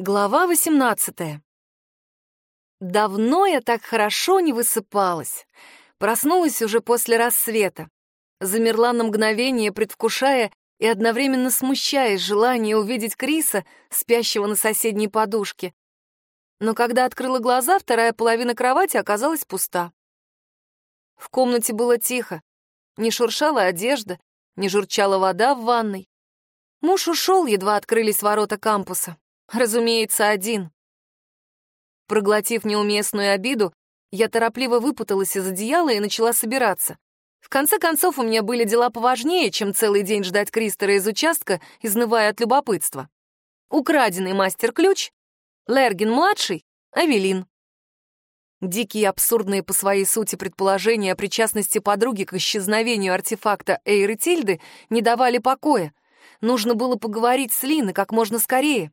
Глава 18. Давно я так хорошо не высыпалась. Проснулась уже после рассвета. Замерла на мгновение, предвкушая и одновременно смущаясь желание увидеть Криса, спящего на соседней подушке. Но когда открыла глаза, вторая половина кровати оказалась пуста. В комнате было тихо. Не шуршала одежда, не журчала вода в ванной. Муж ушел, едва открылись ворота кампуса. Разумеется, один. Проглотив неуместную обиду, я торопливо выпуталась из одеяла и начала собираться. В конце концов, у меня были дела поважнее, чем целый день ждать Кристера из участка, изнывая от любопытства. Украденный мастер-ключ, Лергин-младший, Авелин. Дикие абсурдные по своей сути предположения о причастности подруги к исчезновению артефакта Эйры Тильды не давали покоя. Нужно было поговорить с Линой как можно скорее.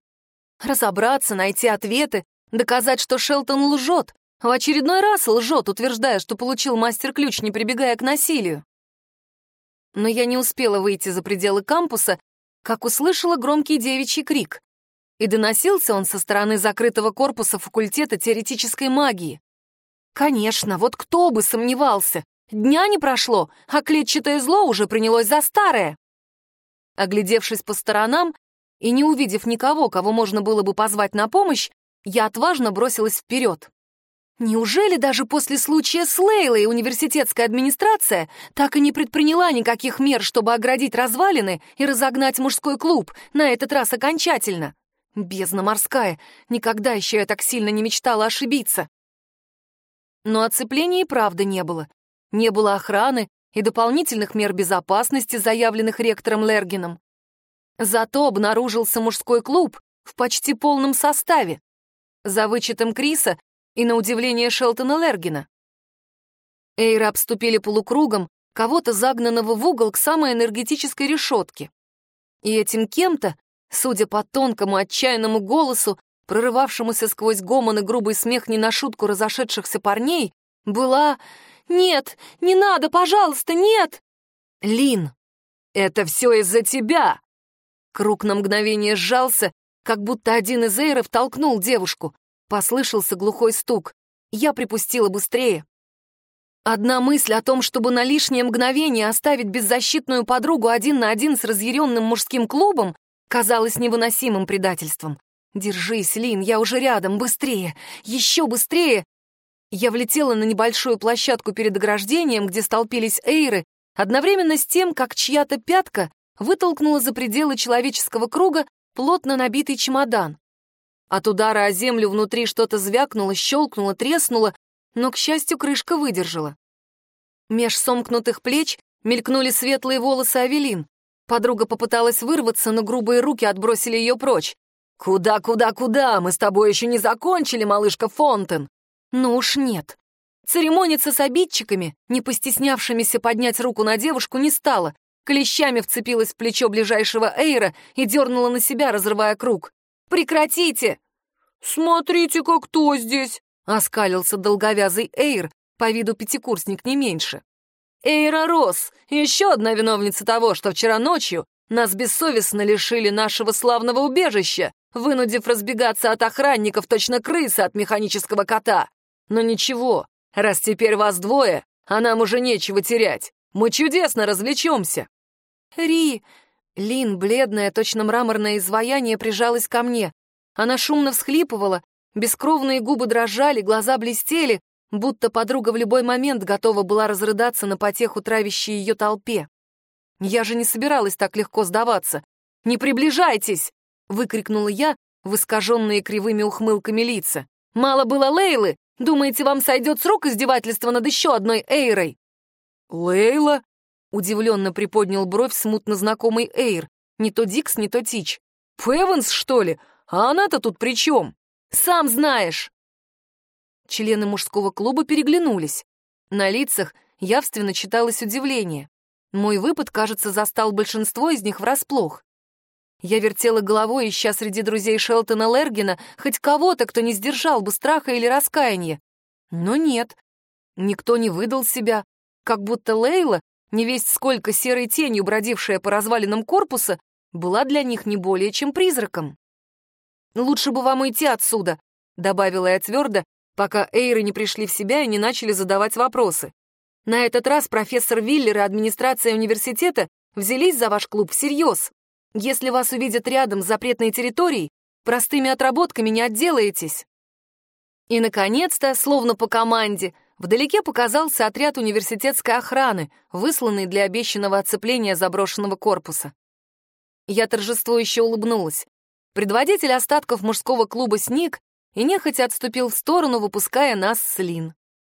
Разобраться, найти ответы, доказать, что Шелтон лжет, в очередной раз лжет, утверждая, что получил мастер-ключ, не прибегая к насилию. Но я не успела выйти за пределы кампуса, как услышала громкий девичий крик. И доносился он со стороны закрытого корпуса факультета теоретической магии. Конечно, вот кто бы сомневался. Дня не прошло, а клетчатое зло уже принялось за старое. Оглядевшись по сторонам, и не увидев никого, кого можно было бы позвать на помощь, я отважно бросилась вперед. Неужели даже после случая с Лейлой университетская администрация так и не предприняла никаких мер, чтобы оградить развалины и разогнать мужской клуб, на этот раз окончательно? Бездна морская, никогда еще я так сильно не мечтала ошибиться. Но оцепления и правда не было. Не было охраны и дополнительных мер безопасности, заявленных ректором Лергином. Зато обнаружился мужской клуб в почти полном составе, за вычетом Криса и, на удивление, Шелтона Лергина. Эйра обступили полукругом, кого-то загнанного в угол к самой энергетической решетке. И этим кем-то, судя по тонкому отчаянному голосу, прорывавшемуся сквозь гомон и грубый смех не на шутку разошедшихся парней, была «Нет, не надо, пожалуйста, нет!» «Лин, это все из-за тебя!» Круг на мгновение сжался, как будто один из эйров толкнул девушку. Послышался глухой стук. Я припустила быстрее. Одна мысль о том, чтобы на лишнее мгновение оставить беззащитную подругу один на один с разъяренным мужским клубом, казалась невыносимым предательством. «Держись, Лин, я уже рядом, быстрее, еще быстрее!» Я влетела на небольшую площадку перед ограждением, где столпились эйры, одновременно с тем, как чья-то пятка вытолкнула за пределы человеческого круга плотно набитый чемодан. От удара о землю внутри что-то звякнуло, щелкнуло, треснуло, но, к счастью, крышка выдержала. Меж сомкнутых плеч мелькнули светлые волосы Авелин. Подруга попыталась вырваться, но грубые руки отбросили ее прочь. «Куда, куда, куда? Мы с тобой еще не закончили, малышка Фонтен!» «Ну уж нет». Церемониться с обидчиками, не постеснявшимися поднять руку на девушку, не стала, клещами вцепилась в плечо ближайшего Эйра и дернула на себя, разрывая круг. «Прекратите!» «Смотрите-ка, кто здесь!» — оскалился долговязый Эйр, по виду пятикурсник не меньше. «Эйра Рос, еще одна виновница того, что вчера ночью нас бессовестно лишили нашего славного убежища, вынудив разбегаться от охранников точно крысы от механического кота. Но ничего, раз теперь вас двое, а нам уже нечего терять, мы чудесно развлечемся. «Ри!» Лин, бледная, точно мраморное изваяние, прижалась ко мне. Она шумно всхлипывала, бескровные губы дрожали, глаза блестели, будто подруга в любой момент готова была разрыдаться на потеху травящей ее толпе. Я же не собиралась так легко сдаваться. «Не приближайтесь!» — выкрикнула я в искаженные кривыми ухмылками лица. «Мало было Лейлы? Думаете, вам сойдет срок издевательства над еще одной Эйрой?» «Лейла?» Удивленно приподнял бровь смутно знакомый Эйр. Не то Дикс, не то Тич. «Пэвенс, что ли? А она-то тут при чем? Сам знаешь!» Члены мужского клуба переглянулись. На лицах явственно читалось удивление. Мой выпад, кажется, застал большинство из них врасплох. Я вертела головой, ища среди друзей Шелтона Лергина хоть кого-то, кто не сдержал бы страха или раскаяния. Но нет, никто не выдал себя, как будто Лейла не весть сколько серой тенью, бродившая по развалинам корпуса, была для них не более чем призраком. Лучше бы вам уйти отсюда», — добавила я твердо, пока Эйры не пришли в себя и не начали задавать вопросы. «На этот раз профессор Виллер и администрация университета взялись за ваш клуб всерьез. Если вас увидят рядом с запретной территорией, простыми отработками не отделаетесь». И, наконец-то, словно по команде, вдалеке показался отряд университетской охраны, высланный для обещанного оцепления заброшенного корпуса. Я торжествующе улыбнулась. Предводитель остатков мужского клуба «Сник» и нехотя отступил в сторону, выпуская нас с Лин.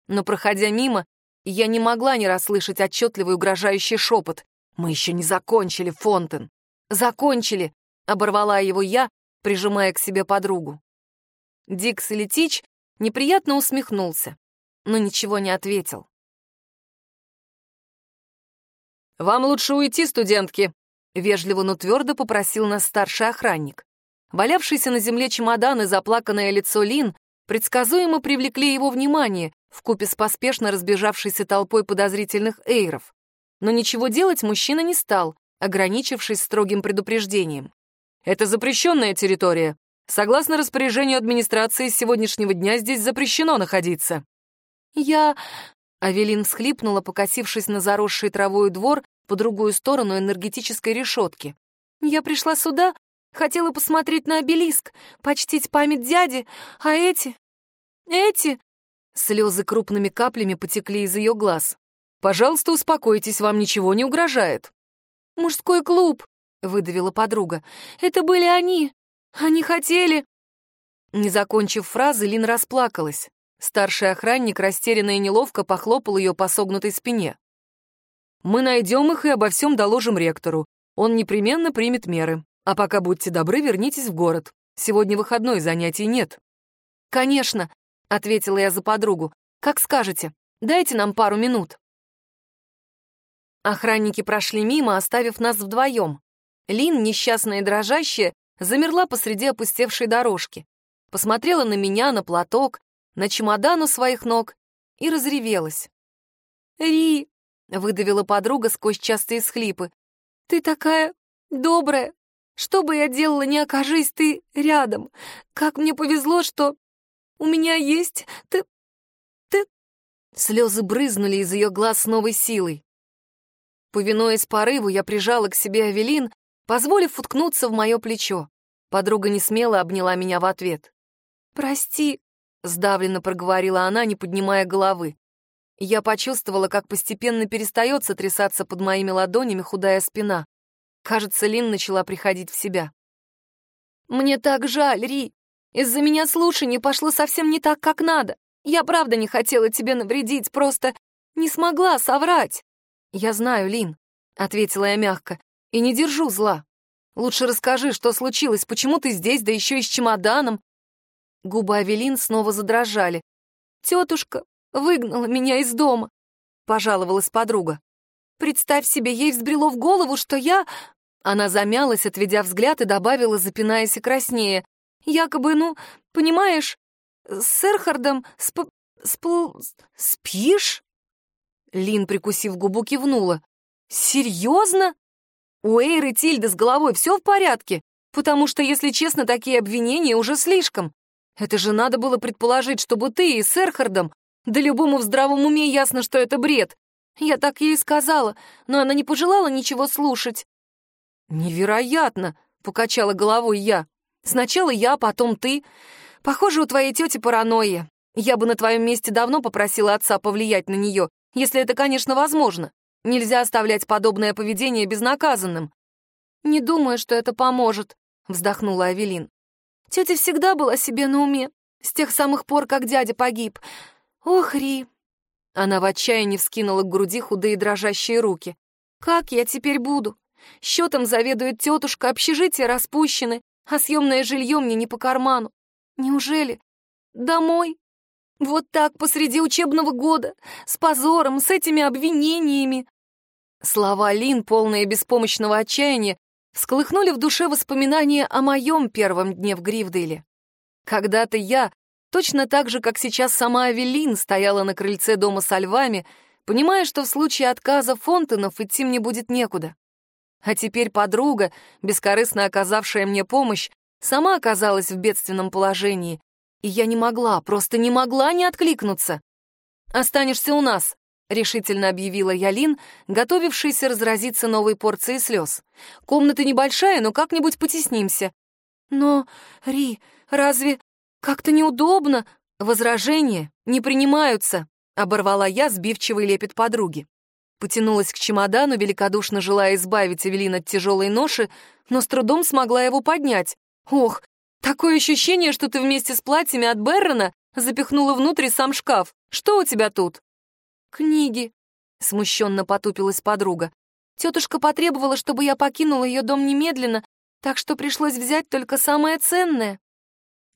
Но, проходя мимо, я не могла не расслышать отчетливый угрожающий шепот. «Мы еще не закончили, Фонтен!» «Закончили!» — оборвала его я, прижимая к себе подругу. Дикс Летич неприятно усмехнулся, но ничего не ответил. «Вам лучше уйти, студентки», — вежливо, но твердо попросил нас старший охранник. Валявшийся на земле чемодан и заплаканное лицо Лин предсказуемо привлекли его внимание вкупе с поспешно разбежавшейся толпой подозрительных эйров. Но ничего делать мужчина не стал, ограничившись строгим предупреждением. «Это запрещенная территория. Согласно распоряжению администрации, с сегодняшнего дня здесь запрещено находиться». «Я...» — Авелин всхлипнула, покосившись на заросший травою двор по другую сторону энергетической решетки. «Я пришла сюда, Хотела посмотреть на обелиск, почтить память дяди, а эти... эти...» Слезы крупными каплями потекли из ее глаз. «Пожалуйста, успокойтесь, вам ничего не угрожает». «Мужской клуб», — выдавила подруга. «Это были они. Они хотели...» Не закончив фразы, Лин расплакалась. Старший охранник растерянно и неловко похлопал ее по согнутой спине. «Мы найдем их и обо всем доложим ректору. Он непременно примет меры. А пока будьте добры, вернитесь в город. Сегодня выходной, занятий нет». «Конечно», — ответила я за подругу. «Как скажете. Дайте нам пару минут». Охранники прошли мимо, оставив нас вдвоем. Лин, несчастная и дрожащая, замерла посреди опустевшей дорожки. Посмотрела на меня, на платок, на чемодан у своих ног и разревелась. «Ри!» — выдавила подруга сквозь частые схлипы. «Ты такая добрая, что бы я делала, не окажись ты рядом? Как мне повезло, что у меня есть ты... ты...» Слезы брызнули из ее глаз с новой силой. Повинуясь порыву, я прижала к себе Авелин, позволив уткнуться в мое плечо. Подруга не смело обняла меня в ответ. «Прости», — сдавленно проговорила она, не поднимая головы. Я почувствовала, как постепенно перестает сотрясаться под моими ладонями худая спина. Кажется, Лин начала приходить в себя. «Мне так жаль, Ри. Из-за меня слушание пошло совсем не так, как надо. Я правда не хотела тебе навредить, просто не смогла соврать». «Я знаю, Лин», — ответила я мягко, — «и не держу зла. Лучше расскажи, что случилось, почему ты здесь, да еще и с чемоданом». Губы Авелин снова задрожали. «Тетушка выгнала меня из дома», — пожаловалась подруга. «Представь себе, ей взбрело в голову, что я она замялась, отведя взгляд, и добавила, запинаясь и краснее. «Якобы, ну, понимаешь, с Эрхардом сп... спл... спишь?» Лин, прикусив губу, кивнула. «Серьезно? У Эйры Тильды с головой все в порядке? Потому что, если честно, такие обвинения уже слишком. Это же надо было предположить, чтобы ты и с Эрхардом... Да любому в здравом уме ясно, что это бред. Я так ей сказала, но она не пожелала ничего слушать. «Невероятно!» — покачала головой я. «Сначала я, потом ты. Похоже, у твоей тети паранойя. Я бы на твоем месте давно попросила отца повлиять на нее, если это, конечно, возможно. Нельзя оставлять подобное поведение безнаказанным». «Не думаю, что это поможет», — вздохнула Авелин. «Тетя всегда была себе на уме, с тех самых пор, как дядя погиб. Ох, Ри!» Она в отчаянии вскинула к груди худые дрожащие руки. «Как я теперь буду? Счетом заведует тетушка, общежитие распущены, а съемное жилье мне не по карману. Неужели? Домой? Вот так, посреди учебного года, с позором, с этими обвинениями. Слова Лин, полные беспомощного отчаяния, всколыхнули в душе воспоминания о моем первом дне в Гривдейле. Когда-то я, точно так же, как сейчас сама Авелин, стояла на крыльце дома со львами, понимая, что в случае отказа Фонтенов идти мне будет некуда. А теперь подруга, бескорыстно оказавшая мне помощь, Сама оказалась в бедственном положении, и я не могла, просто не могла не откликнуться. «Останешься у нас», — решительно объявила Ялин, готовившаяся разразиться новой порцией слез. «Комната небольшая, но как-нибудь потеснимся». «Но, Ри, разве как-то неудобно?» «Возражения не принимаются», — оборвала я сбивчивый лепет подруги. Потянулась к чемодану, великодушно желая избавить Эвелин от тяжелой ноши, но с трудом смогла его поднять. «Ох, такое ощущение, что ты вместе с платьями от Беррона запихнула внутрь сам шкаф. Что у тебя тут?» «Книги», — смущенно потупилась подруга. «Тетушка потребовала, чтобы я покинула ее дом немедленно, так что пришлось взять только самое ценное».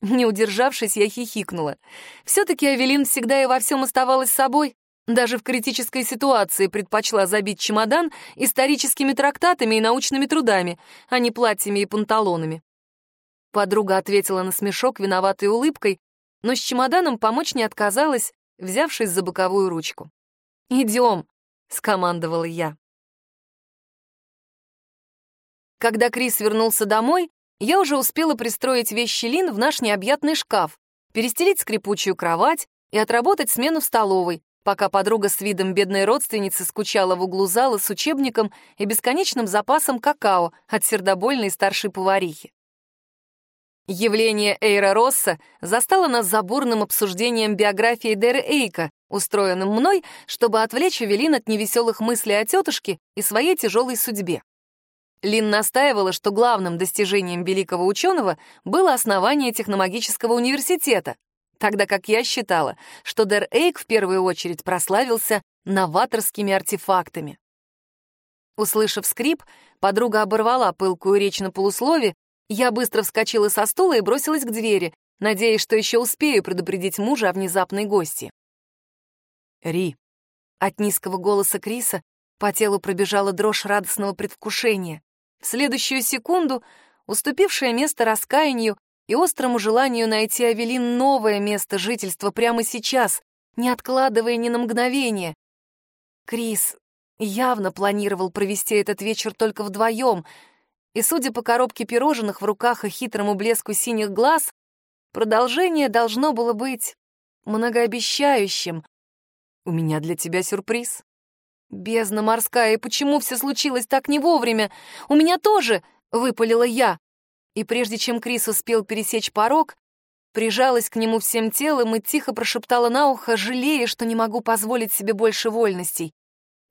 Не удержавшись, я хихикнула. Все-таки Авелин всегда и во всем оставалась собой. Даже в критической ситуации предпочла забить чемодан историческими трактатами и научными трудами, а не платьями и панталонами. Подруга ответила на смешок виноватой улыбкой, но с чемоданом помочь не отказалась, взявшись за боковую ручку. «Идем», — скомандовала я. Когда Крис вернулся домой, я уже успела пристроить вещи Лин в наш необъятный шкаф, перестелить скрипучую кровать и отработать смену в столовой, пока подруга с видом бедной родственницы скучала в углу зала с учебником и бесконечным запасом какао от сердобольной старшей поварихи. Явление Эйра Росса застало нас за бурным обсуждением биографии Дэр Эйка, устроенным мной, чтобы отвлечь Эвелин от невеселых мыслей о тетушке и своей тяжелой судьбе. Лин настаивала, что главным достижением великого ученого было основание техномагического университета, тогда как я считала, что Дэр Эйк в первую очередь прославился новаторскими артефактами. Услышав скрип, подруга оборвала пылкую речь на полуслове я быстро вскочила со стула и бросилась к двери, надеясь, что еще успею предупредить мужа о внезапной гости. «Ри». От низкого голоса Криса по телу пробежала дрожь радостного предвкушения. В следующую секунду, уступившее место раскаянию и острому желанию найти Авелин новое место жительства прямо сейчас, не откладывая ни на мгновение. Крис явно планировал провести этот вечер только вдвоем — и, судя по коробке пирожных в руках и хитрому блеску синих глаз, продолжение должно было быть многообещающим. «У меня для тебя сюрприз». «Бездна морская, и почему все случилось так не вовремя? У меня тоже!» — выпалила я. И прежде чем Крис успел пересечь порог, прижалась к нему всем телом и тихо прошептала на ухо, жалея, что не могу позволить себе больше вольностей.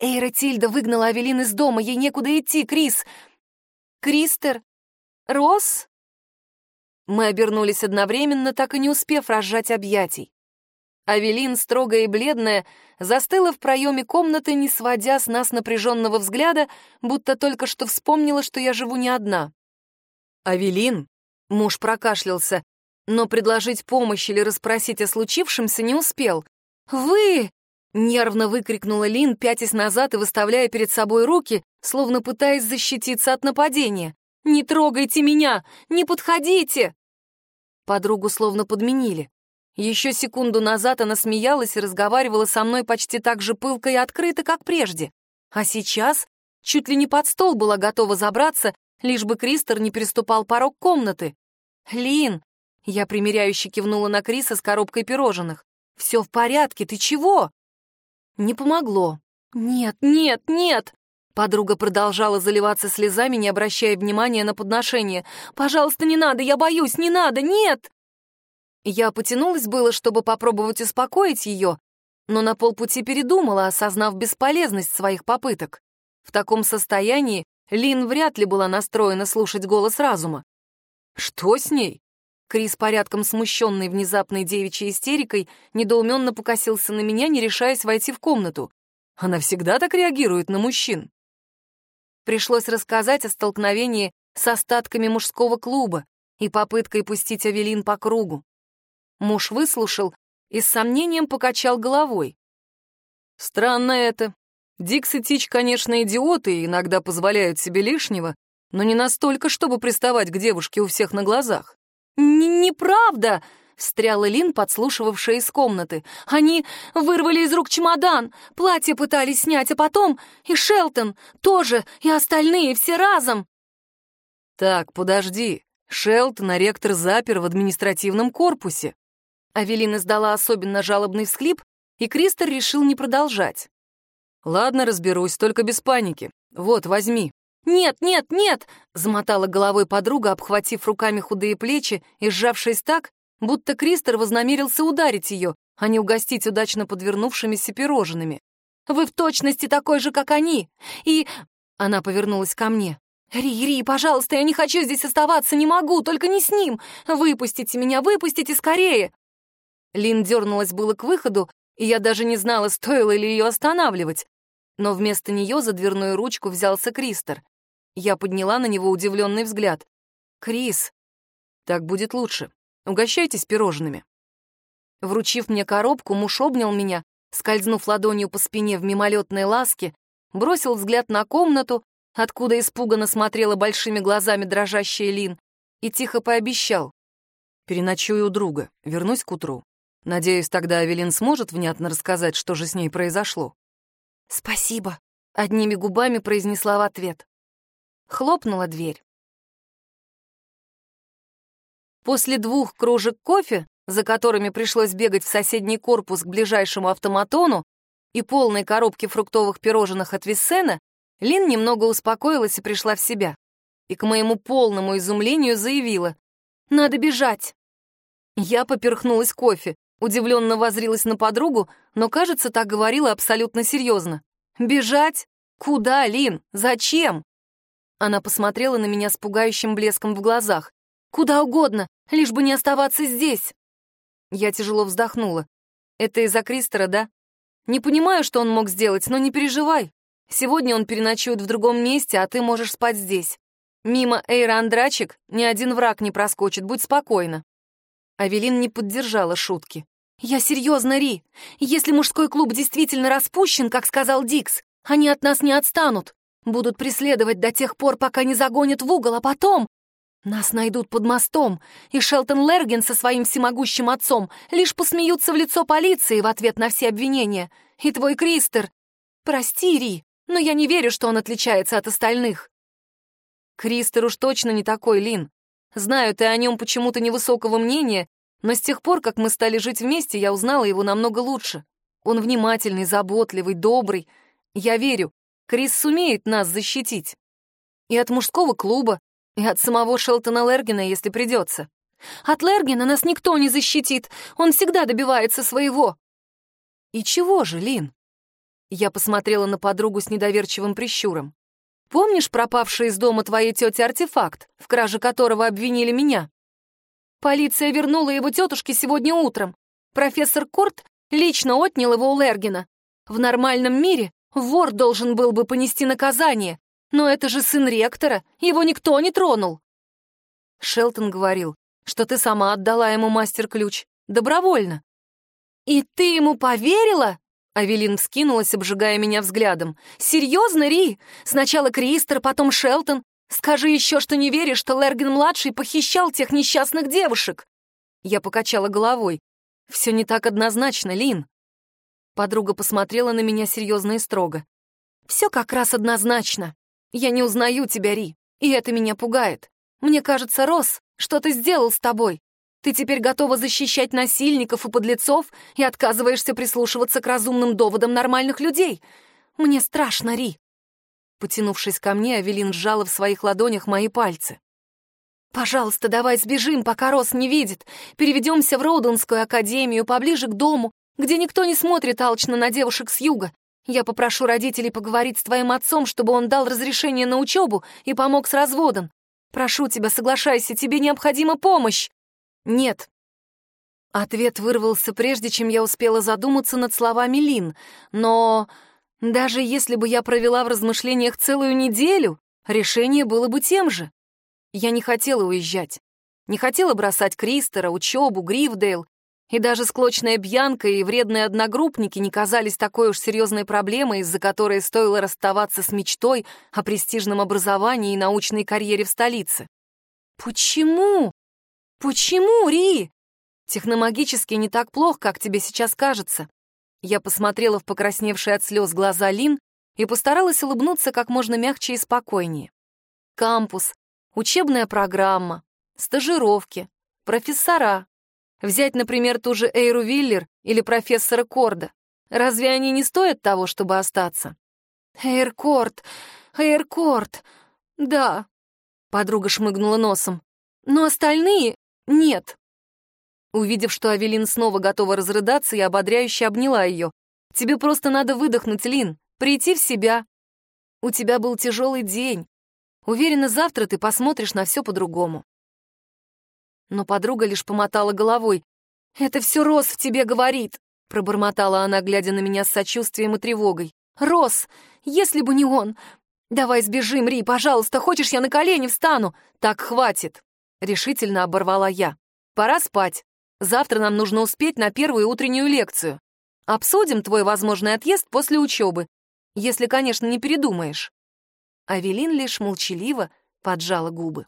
«Эйра Тильда выгнала Авелин из дома, ей некуда идти, Крис. Кристер? Рос?» Мы обернулись одновременно, так и не успев разжать объятий. Авелин, строгая и бледная, застыла в проеме комнаты, не сводя с нас напряженного взгляда, будто только что вспомнила, что я живу не одна. «Авелин?» — муж прокашлялся, но предложить помощь или расспросить о случившемся не успел. «Вы!» Нервно выкрикнула Лин, пятясь назад и выставляя перед собой руки, словно пытаясь защититься от нападения. «Не трогайте меня! Не подходите!» Подругу словно подменили. Еще секунду назад она смеялась и разговаривала со мной почти так же пылко и открыто, как прежде. А сейчас чуть ли не под стол была готова забраться, лишь бы Кристер не переступал порог комнаты. «Лин!» — я примиряюще кивнула на Криса с коробкой пирожных. «Все в порядке, ты чего?» Не помогло. «Нет, нет, нет!» Подруга продолжала заливаться слезами, не обращая внимания на подношение. «Пожалуйста, не надо, я боюсь, не надо, нет!» Я потянулась было, чтобы попробовать успокоить ее, но на полпути передумала, осознав бесполезность своих попыток. В таком состоянии Лин вряд ли была настроена слушать голос разума. «Что с ней?» Крис, порядком смущенный внезапной девичьей истерикой, недоуменно покосился на меня, не решаясь войти в комнату. Она всегда так реагирует на мужчин. Пришлось рассказать о столкновении с остатками мужского клуба и попыткой пустить Авелин по кругу. Муж выслушал и с сомнением покачал головой. «Странно это. Дикс и Тич, конечно, идиоты и иногда позволяют себе лишнего, но не настолько, чтобы приставать к девушке у всех на глазах. «Неправда!» — встряла Лин, подслушивавшая из комнаты. «Они вырвали из рук чемодан, платье пытались снять, а потом и Шелтон тоже, и остальные, все разом!» «Так, подожди», Шелтона ректор запер в административном корпусе. Авелина издала особенно жалобный всхлип, и Кристер решил не продолжать. «Ладно, разберусь, только без паники. Вот, возьми». «Нет, нет, нет!» — замотала головой подруга, обхватив руками худые плечи и сжавшись так, будто Кристер вознамерился ударить ее, а не угостить удачно подвернувшимися пирожными. «Вы в точности такой же, как они! И...» — она повернулась ко мне. «Ри, Ри, пожалуйста, я не хочу здесь оставаться, не могу, только не с ним! Выпустите меня, выпустите скорее!» Лин дернулась было к выходу, и я даже не знала, стоило ли ее останавливать. Но вместо нее за дверную ручку взялся Кристер. Я подняла на него удивленный взгляд. «Крис, так будет лучше. Угощайтесь пирожными». Вручив мне коробку, муж обнял меня, скользнув ладонью по спине в мимолетной ласке, бросил взгляд на комнату, откуда испуганно смотрела большими глазами дрожащая Лин, и тихо пообещал. «Переночую у друга, вернусь к утру. Надеюсь, тогда Авелин сможет внятно рассказать, что же с ней произошло». «Спасибо», — одними губами произнесла в ответ. Хлопнула дверь. После двух кружек кофе, за которыми пришлось бегать в соседний корпус к ближайшему автоматону, и полной коробки фруктовых пирожных от Виссена, Лин немного успокоилась и пришла в себя. И к моему полному изумлению заявила «Надо бежать». Я поперхнулась кофе, удивленно возрилась на подругу, но, кажется, так говорила абсолютно серьезно. «Бежать? Куда, Лин? Зачем?» Она посмотрела на меня с пугающим блеском в глазах. «Куда угодно, лишь бы не оставаться здесь!» Я тяжело вздохнула. «Это из-за Кристера, да? Не понимаю, что он мог сделать, но не переживай. Сегодня он переночует в другом месте, а ты можешь спать здесь. Мимо Эйра Андрачек ни один враг не проскочит, будь спокойна». Авелин не поддержала шутки. «Я серьезно, Ри. Если мужской клуб действительно распущен, как сказал Дикс, они от нас не отстанут. Будут преследовать до тех пор, пока не загонят в угол, а потом... Нас найдут под мостом, и Шелтон Лерген со своим всемогущим отцом лишь посмеются в лицо полиции в ответ на все обвинения. И твой Кристер... Прости, Ри, но я не верю, что он отличается от остальных. Кристер уж точно не такой, Лин. Знаю, ты о нем почему-то невысокого мнения, но с тех пор, как мы стали жить вместе, я узнала его намного лучше. Он внимательный, заботливый, добрый. Я верю, Крис сумеет нас защитить. И от мужского клуба, и от самого Шелтона Лергина, если придется. От Лергина нас никто не защитит, он всегда добивается своего. И чего же, Лин? Я посмотрела на подругу с недоверчивым прищуром. Помнишь пропавший из дома твоей тети артефакт, в краже которого обвинили меня? Полиция вернула его тетушке сегодня утром. Профессор Корт лично отнял его у Лергина. В нормальном мире Вор должен был бы понести наказание, но это же сын ректора, его никто не тронул. Шелтон говорил, что ты сама отдала ему мастер-ключ. Добровольно. И ты ему поверила? Авелин вскинулась, обжигая меня взглядом. «Серьезно, Ри? Сначала Кристер, потом Шелтон. Скажи еще, что не веришь, что Лерген-младший похищал тех несчастных девушек!» Я покачала головой. «Все не так однозначно, Лин. Подруга посмотрела на меня серьезно и строго. «Все как раз однозначно. Я не узнаю тебя, Ри, и это меня пугает. Мне кажется, Рос, что ты сделал с тобой? Ты теперь готова защищать насильников и подлецов и отказываешься прислушиваться к разумным доводам нормальных людей. Мне страшно, Ри». Потянувшись ко мне, Авелин сжала в своих ладонях мои пальцы. «Пожалуйста, давай сбежим, пока Рос не видит. Переведемся в Роуденскую академию, поближе к дому, где никто не смотрит алчно на девушек с юга. Я попрошу родителей поговорить с твоим отцом, чтобы он дал разрешение на учебу и помог с разводом. Прошу тебя, соглашайся, тебе необходима помощь. Нет. Ответ вырвался прежде, чем я успела задуматься над словами Лин. Но даже если бы я провела в размышлениях целую неделю, решение было бы тем же. Я не хотела уезжать. Не хотела бросать Кристера, учебу, Грифдейл и даже склочная Бьянка и вредные одногруппники не казались такой уж серьезной проблемой, из-за которой стоило расставаться с мечтой о престижном образовании и научной карьере в столице. «Почему? Почему, Ри?» «Техномагически не так плохо, как тебе сейчас кажется». Я посмотрела в покрасневшие от слез глаза Лин и постаралась улыбнуться как можно мягче и спокойнее. Кампус, учебная программа, стажировки, профессора. Взять, например, ту же Эйру Виллер или профессора Корда. Разве они не стоят того, чтобы остаться? Эйркорд, Эйркорд, да. Подруга шмыгнула носом. Но остальные — нет. Увидев, что Авелин снова готова разрыдаться, я ободряюще обняла ее. «Тебе просто надо выдохнуть, Лин, прийти в себя. У тебя был тяжелый день. Уверена, завтра ты посмотришь на все по-другому». Но подруга лишь помотала головой. «Это все Рос в тебе говорит», — пробормотала она, глядя на меня с сочувствием и тревогой. «Рос, если бы не он! Давай сбежим, Ри, пожалуйста, хочешь, я на колени встану?» «Так хватит», — решительно оборвала я. «Пора спать. Завтра нам нужно успеть на первую утреннюю лекцию. Обсудим твой возможный отъезд после учебы, если, конечно, не передумаешь». Авелин лишь молчаливо поджала губы.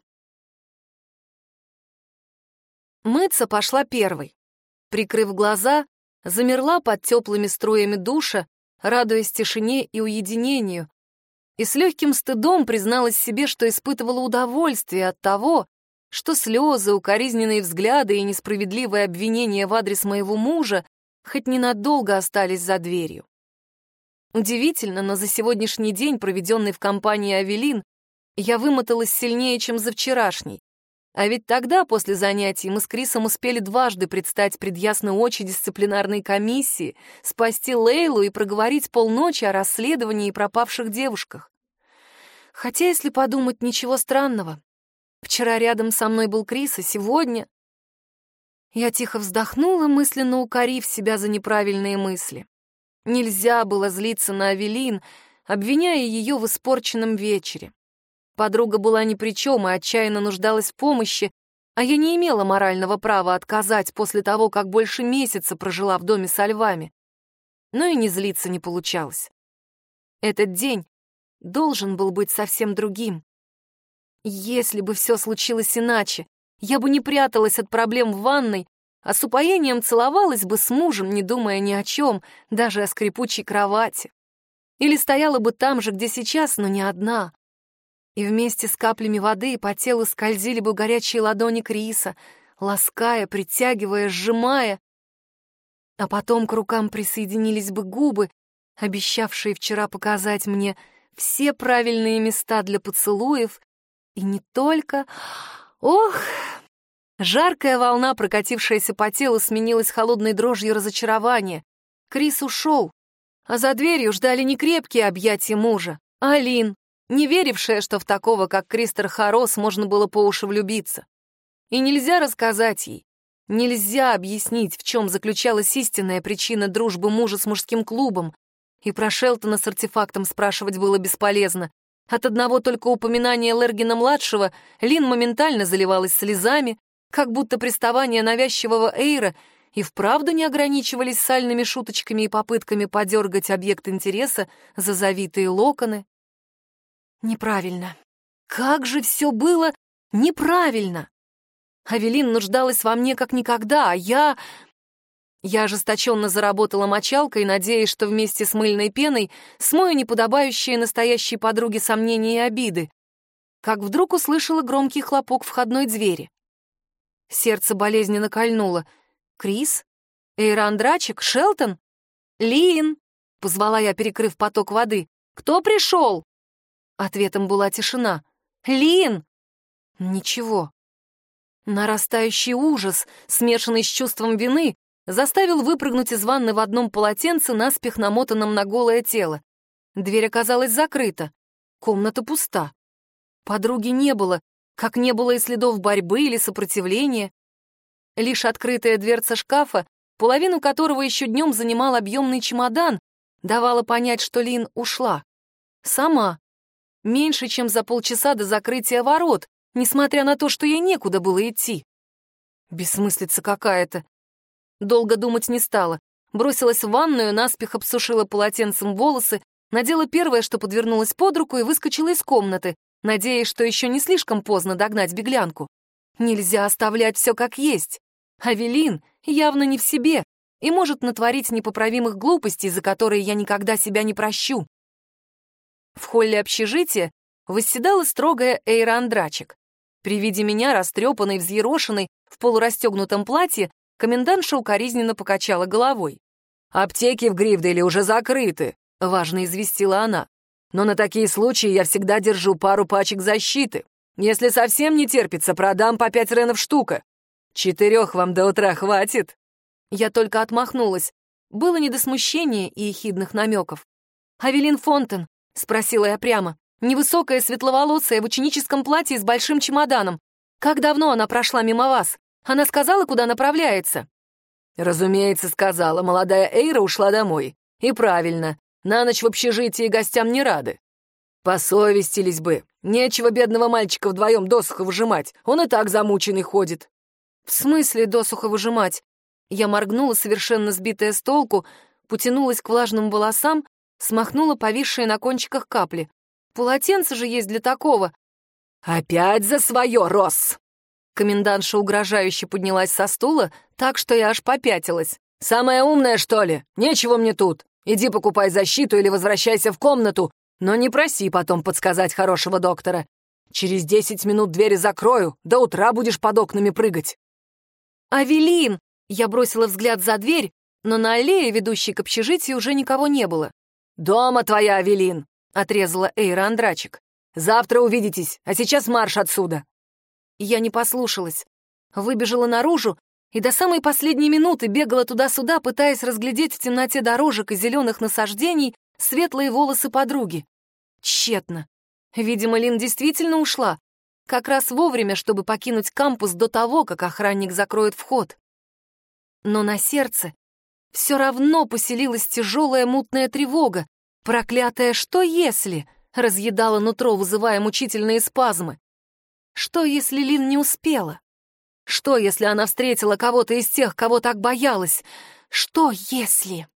Мыться пошла первой. Прикрыв глаза, замерла под теплыми струями душа, радуясь тишине и уединению, и с легким стыдом призналась себе, что испытывала удовольствие от того, что слезы, укоризненные взгляды и несправедливые обвинения в адрес моего мужа хоть ненадолго остались за дверью. Удивительно, но за сегодняшний день, проведенный в компании Авелин, я вымоталась сильнее, чем за вчерашний. А ведь тогда, после занятий, мы с Крисом успели дважды предстать пред ясной очи дисциплинарной комиссии, спасти Лейлу и проговорить полночи о расследовании и пропавших девушках. Хотя, если подумать, ничего странного. Вчера рядом со мной был Крис, а сегодня... Я тихо вздохнула, мысленно укорив себя за неправильные мысли. Нельзя было злиться на Авелин, обвиняя ее в испорченном вечере. Подруга была ни при чем и отчаянно нуждалась в помощи, а я не имела морального права отказать после того, как больше месяца прожила в доме со львами. Но и не злиться не получалось. Этот день должен был быть совсем другим. Если бы все случилось иначе, я бы не пряталась от проблем в ванной, а с упоением целовалась бы с мужем, не думая ни о чем, даже о скрипучей кровати. Или стояла бы там же, где сейчас, но не одна. И вместе с каплями воды по телу скользили бы горячие ладони Криса, лаская, притягивая, сжимая. А потом к рукам присоединились бы губы, обещавшие вчера показать мне все правильные места для поцелуев и не только... Ох! Жаркая волна, прокатившаяся по телу, сменилась холодной дрожью разочарования. Крис ушел, а за дверью ждали не крепкие объятия мужа, а Алин, не верившая, что в такого, как Кристер Харос, можно было по уши влюбиться. И нельзя рассказать ей, нельзя объяснить, в чем заключалась истинная причина дружбы мужа с мужским клубом, и про Шелтона с артефактом спрашивать было бесполезно. От одного только упоминания Лергина-младшего Лин моментально заливалась слезами, как будто приставания навязчивого Эйра и вправду не ограничивались сальными шуточками и попытками подергать объект интереса за завитые локоны. Неправильно. Как же все было неправильно! Авелин нуждалась во мне как никогда, а я... Я ожесточенно заработала мочалкой, надеясь, что вместе с мыльной пеной смою неподобающие настоящей подруге сомнения и обиды, как вдруг услышала громкий хлопок входной двери. Сердце болезненно кольнуло. «Крис? Эйрандрачик? Шелтон? Лин?» — позвала я, перекрыв поток воды. «Кто пришел?» Ответом была тишина. «Лин!» Ничего. Нарастающий ужас, смешанный с чувством вины, заставил выпрыгнуть из ванны в одном полотенце, наспех намотанном на голое тело. Дверь оказалась закрыта. Комната пуста. Подруги не было, как не было и следов борьбы или сопротивления. Лишь открытая дверца шкафа, половину которого еще днем занимал объемный чемодан, давала понять, что Лин ушла. Сама. Меньше, чем за полчаса до закрытия ворот, несмотря на то, что ей некуда было идти. Бессмыслица какая-то. Долго думать не стала. Бросилась в ванную, наспех обсушила полотенцем волосы, надела первое, что подвернулось под руку, и выскочила из комнаты, надеясь, что еще не слишком поздно догнать беглянку. Нельзя оставлять все как есть. Авелин явно не в себе и может натворить непоправимых глупостей, за которые я никогда себя не прощу. В холле общежития восседала строгая Эйра Андрачек. При виде меня, растрепанной, взъерошенной, в полурастегнутом платье, комендантша укоризненно покачала головой. «Аптеки в Гривдейле уже закрыты», — важно известила она. «Но на такие случаи я всегда держу пару пачек защиты. Если совсем не терпится, продам по пять ренов штука. Четырех вам до утра хватит?» Я только отмахнулась. Было не до смущения и ехидных намеков. «Авелин Фонтен?» — спросила я прямо. Невысокая, светловолосая, в ученическом платье с большим чемоданом. Как давно она прошла мимо вас? Она сказала, куда направляется?» «Разумеется, сказала. Молодая Эйра ушла домой. И правильно. На ночь в общежитии гостям не рады. Посовестились бы. Нечего бедного мальчика вдвоем досуха выжимать. Он и так замученный ходит». «В смысле досуха выжимать?» Я моргнула, совершенно сбитая с толку, потянулась к влажным волосам, смахнула повисшие на кончиках капли. Полотенце же есть для такого. Опять за свое, Росс! Комендантша угрожающе поднялась со стула, так что я аж попятилась. «Самая умная, что ли? Нечего мне тут. Иди покупай защиту или возвращайся в комнату, но не проси потом подсказать хорошего доктора. Через десять минут двери закрою, до утра будешь под окнами прыгать». «Авелин!» Я бросила взгляд за дверь, но на аллее, ведущей к общежитию, уже никого не было. «Дома твоя, Авелин!» — отрезала Эйра Андрачик. «Завтра увидитесь, а сейчас марш отсюда!» Я не послушалась. Выбежала наружу и до самой последней минуты бегала туда-сюда, пытаясь разглядеть в темноте дорожек и зеленых насаждений светлые волосы подруги. Тщетно. Видимо, Лин действительно ушла. Как раз вовремя, чтобы покинуть кампус до того, как охранник закроет вход. Но на сердце все равно поселилась тяжелая мутная тревога, Проклятое «что если» разъедало нутро, вызывая мучительные спазмы. Что, если Лин не успела? Что, если она встретила кого-то из тех, кого так боялась? Что, если...